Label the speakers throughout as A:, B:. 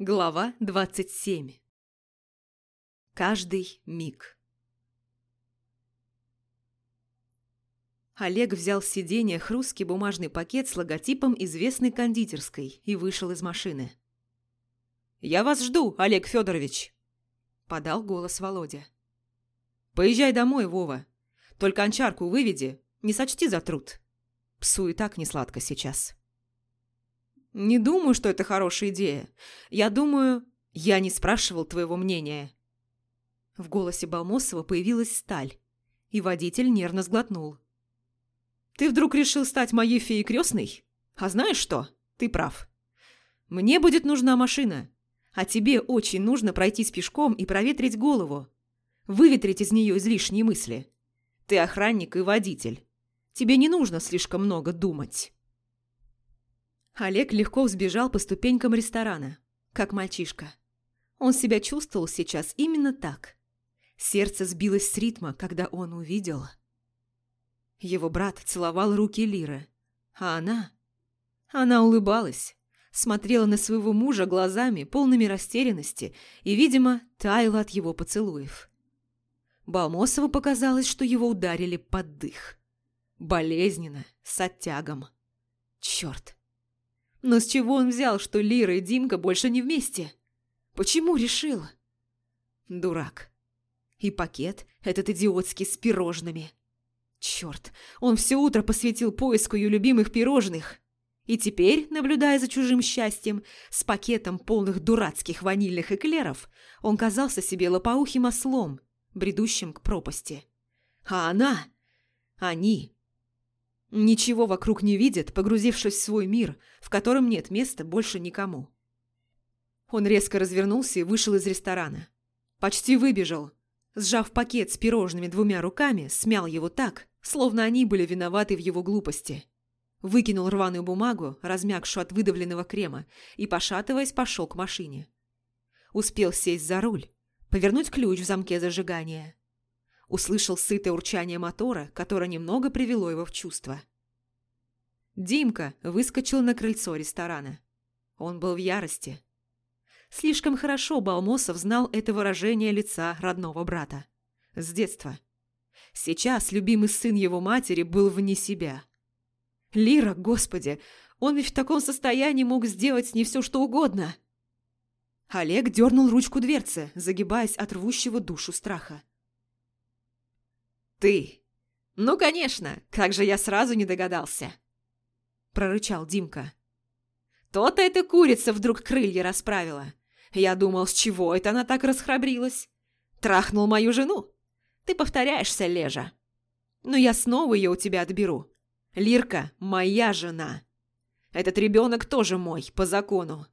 A: Глава 27 Каждый миг Олег взял с сиденья хрусткий бумажный пакет с логотипом известной кондитерской и вышел из машины. «Я вас жду, Олег Федорович!» – подал голос Володя. «Поезжай домой, Вова. Только анчарку выведи, не сочти за труд. Псу и так не сладко сейчас». «Не думаю, что это хорошая идея. Я думаю, я не спрашивал твоего мнения». В голосе Балмосова появилась сталь, и водитель нервно сглотнул. «Ты вдруг решил стать моей феей крестной? А знаешь что? Ты прав. Мне будет нужна машина, а тебе очень нужно пройтись пешком и проветрить голову. Выветрить из нее излишние мысли. Ты охранник и водитель. Тебе не нужно слишком много думать». Олег легко взбежал по ступенькам ресторана, как мальчишка. Он себя чувствовал сейчас именно так. Сердце сбилось с ритма, когда он увидел. Его брат целовал руки Лиры, а она... Она улыбалась, смотрела на своего мужа глазами, полными растерянности, и, видимо, таяла от его поцелуев. Балмосову показалось, что его ударили под дых. Болезненно, с оттягом. Черт! Но с чего он взял, что Лира и Димка больше не вместе? Почему решил? Дурак. И пакет этот идиотский с пирожными. Черт, он все утро посвятил поиску ее любимых пирожных. И теперь, наблюдая за чужим счастьем, с пакетом полных дурацких ванильных эклеров, он казался себе лопоухим ослом, бредущим к пропасти. А она... Они Ничего вокруг не видит, погрузившись в свой мир, в котором нет места больше никому. Он резко развернулся и вышел из ресторана. Почти выбежал. Сжав пакет с пирожными двумя руками, смял его так, словно они были виноваты в его глупости. Выкинул рваную бумагу, размягшую от выдавленного крема, и, пошатываясь, пошел к машине. Успел сесть за руль, повернуть ключ в замке зажигания. Услышал сытое урчание мотора, которое немного привело его в чувство. Димка выскочил на крыльцо ресторана. Он был в ярости. Слишком хорошо Балмосов знал это выражение лица родного брата. С детства. Сейчас любимый сын его матери был вне себя. Лира, господи, он ведь в таком состоянии мог сделать с ней все, что угодно. Олег дернул ручку дверцы, загибаясь от рвущего душу страха. «Ты! Ну, конечно! Как же я сразу не догадался!» Прорычал Димка. «То-то эта курица вдруг крылья расправила. Я думал, с чего это она так расхрабрилась? Трахнул мою жену? Ты повторяешься, Лежа. Но я снова ее у тебя отберу. Лирка – моя жена. Этот ребенок тоже мой, по закону.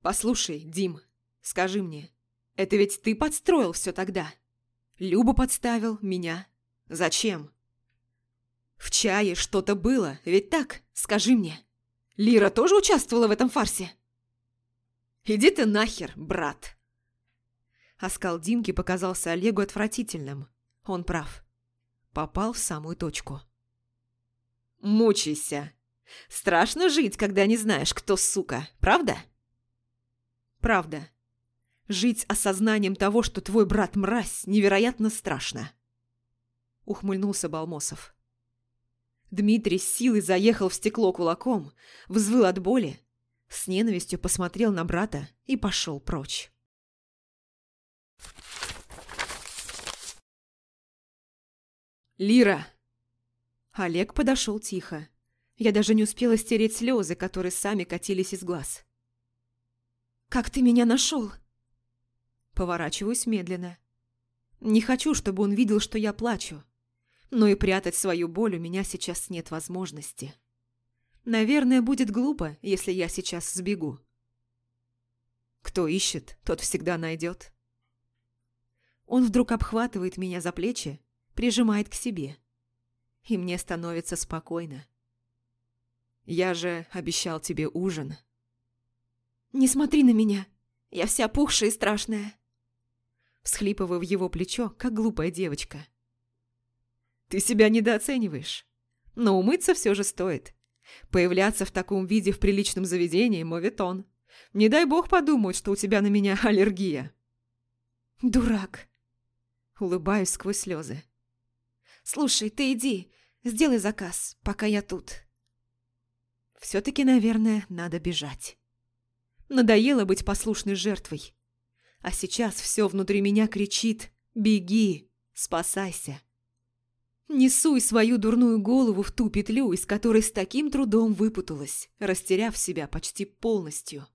A: Послушай, Дим, скажи мне, это ведь ты подстроил все тогда?» Люба подставил меня. Зачем? В чае что-то было, ведь так? Скажи мне. Лира тоже участвовала в этом фарсе? Иди ты нахер, брат. Оскал Димки показался Олегу отвратительным. Он прав. Попал в самую точку. Мучайся. Страшно жить, когда не знаешь, кто сука, правда? Правда. Жить осознанием того, что твой брат мразь, невероятно страшно. Ухмыльнулся Балмосов. Дмитрий с силой заехал в стекло кулаком, взвыл от боли, с ненавистью посмотрел на брата и пошел прочь. «Лира!» Олег подошел тихо. Я даже не успела стереть слезы, которые сами катились из глаз. «Как ты меня нашел?» Поворачиваюсь медленно. Не хочу, чтобы он видел, что я плачу. Но и прятать свою боль у меня сейчас нет возможности. Наверное, будет глупо, если я сейчас сбегу. Кто ищет, тот всегда найдет. Он вдруг обхватывает меня за плечи, прижимает к себе. И мне становится спокойно. Я же обещал тебе ужин. Не смотри на меня. Я вся пухшая и страшная всхлипывая в его плечо, как глупая девочка. «Ты себя недооцениваешь. Но умыться все же стоит. Появляться в таком виде в приличном заведении – моветон. Не дай бог подумать, что у тебя на меня аллергия.
B: Дурак.
A: Улыбаюсь сквозь слезы.
B: Слушай, ты иди, сделай заказ, пока я тут.
A: Все-таки, наверное, надо бежать. Надоело быть послушной жертвой. А сейчас все внутри меня кричит «Беги! Спасайся!» Не суй свою дурную голову в ту петлю, из которой с таким трудом выпуталась, растеряв себя почти полностью.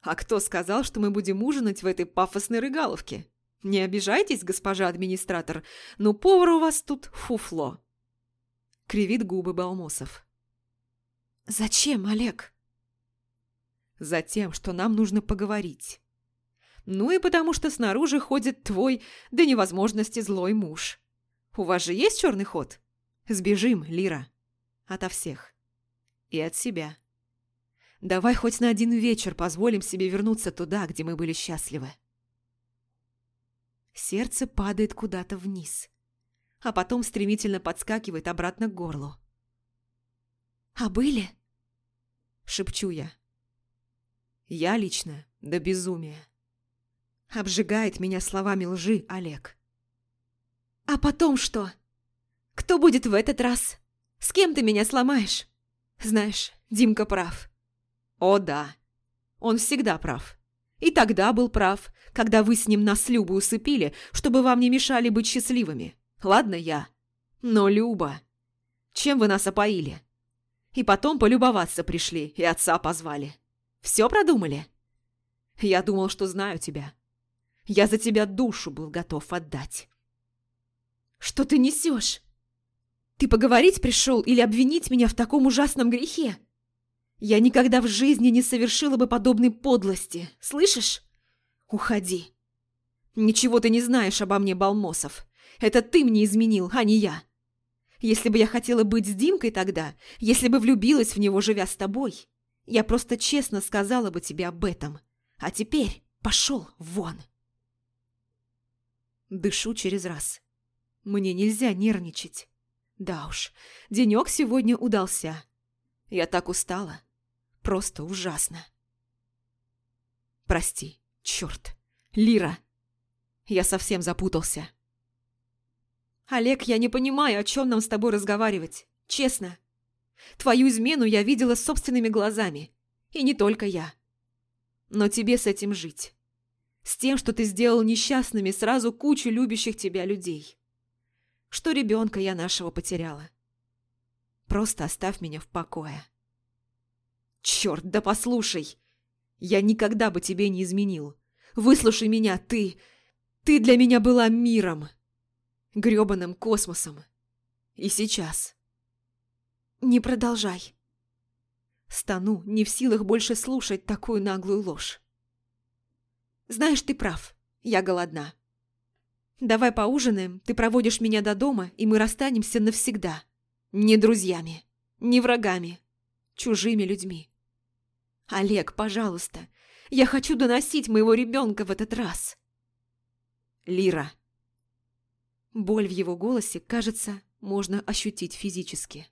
A: А кто сказал, что мы будем ужинать в этой пафосной рыгаловке? Не обижайтесь, госпожа администратор, но повар у вас тут фуфло. Кривит губы Балмосов.
B: Зачем, Олег?
A: Затем, что нам нужно поговорить. Ну и потому, что снаружи ходит твой до невозможности злой муж. У вас же есть черный ход? Сбежим, Лира. Ото всех. И от себя. Давай хоть на один вечер позволим себе вернуться туда, где мы были счастливы. Сердце падает куда-то вниз, а потом стремительно подскакивает обратно к горлу.
B: «А были?»
A: – шепчу я. Я лично до безумия. Обжигает меня словами лжи Олег.
B: «А потом что? Кто будет в этот раз? С кем ты меня сломаешь? Знаешь, Димка прав».
A: «О да, он всегда прав. И тогда был прав, когда вы с ним нас Любу усыпили, чтобы вам не мешали быть счастливыми. Ладно я. Но Люба... Чем вы нас опоили? И потом полюбоваться пришли и отца позвали. Все продумали? Я думал, что знаю тебя. Я за тебя душу был готов отдать.
B: Что ты несешь? Ты поговорить пришел или обвинить меня в таком ужасном грехе? Я никогда в жизни не совершила бы подобной подлости, слышишь? Уходи. Ничего ты не знаешь обо мне, Балмосов. Это ты мне изменил, а не я. Если бы я хотела быть с Димкой тогда, если бы влюбилась в него, живя с тобой, я просто честно сказала бы тебе об этом. А теперь пошел вон.
A: Дышу через раз. Мне нельзя нервничать. Да уж, денек сегодня удался. Я так устала. Просто ужасно. Прости, черт. Лира. Я совсем запутался. Олег, я не понимаю, о чем нам с тобой разговаривать. Честно. Твою измену я видела собственными глазами. И не только я. Но тебе с этим жить. С тем, что ты сделал несчастными сразу кучу любящих тебя людей. Что ребенка я нашего потеряла. Просто оставь меня в покое. Черт, да послушай! Я никогда бы тебе не изменил. Выслушай меня, ты... Ты для меня была миром. грёбаным космосом. И сейчас.
B: Не продолжай.
A: Стану не в силах больше слушать такую наглую ложь. Знаешь, ты прав. Я голодна. Давай поужинаем, ты проводишь меня до дома, и мы расстанемся навсегда. Не друзьями, не врагами, чужими людьми. Олег, пожалуйста, я хочу доносить моего ребенка в этот раз. Лира. Боль в его голосе, кажется, можно ощутить физически.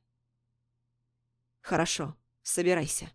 A: Хорошо, собирайся.